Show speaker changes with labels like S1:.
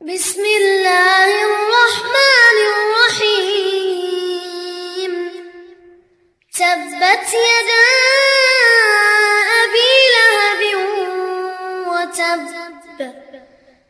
S1: بسم الله الرحمن الرحيم. تبت يدا أبي لهب وتب.